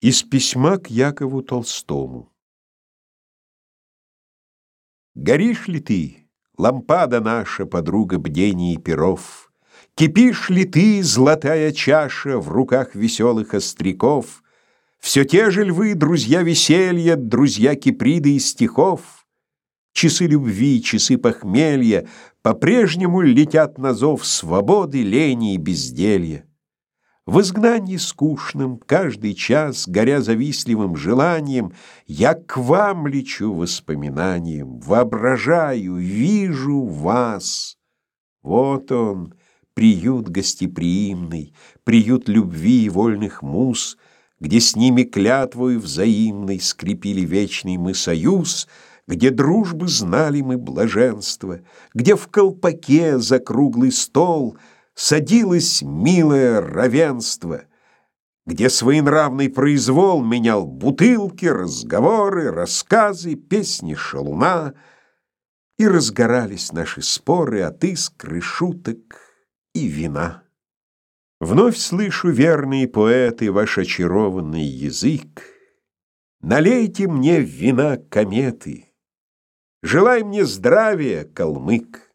Из письма к Якову Толстому Горишь ли ты, лампада наша, подруга бдений и перов? Кипишь ли ты, золотая чаша, в руках веселых остряков? Все те же львы, друзья веселья, друзья киприды и стихов? Часы любви, часы похмелья По-прежнему летят на зов Свободы, лени и безделья. В изгнании скучном каждый час, горя завистливым желанием, я к вам лечу воспоминанием, воображаю, вижу вас. Вот он, приют гостеприимный, приют любви и вольных муз, где с ними клятвою взаимной скрепили вечный мы союз, где дружбы знали мы блаженство, где в колпаке за круглый стол — садилось милое равенство, где своенравный произвол менял бутылки, разговоры, рассказы, песни шалуна, и разгорались наши споры от искры, шуток и вина. Вновь слышу, верные поэты, ваш очарованный язык. Налейте мне вина кометы, желай мне здравия, калмык.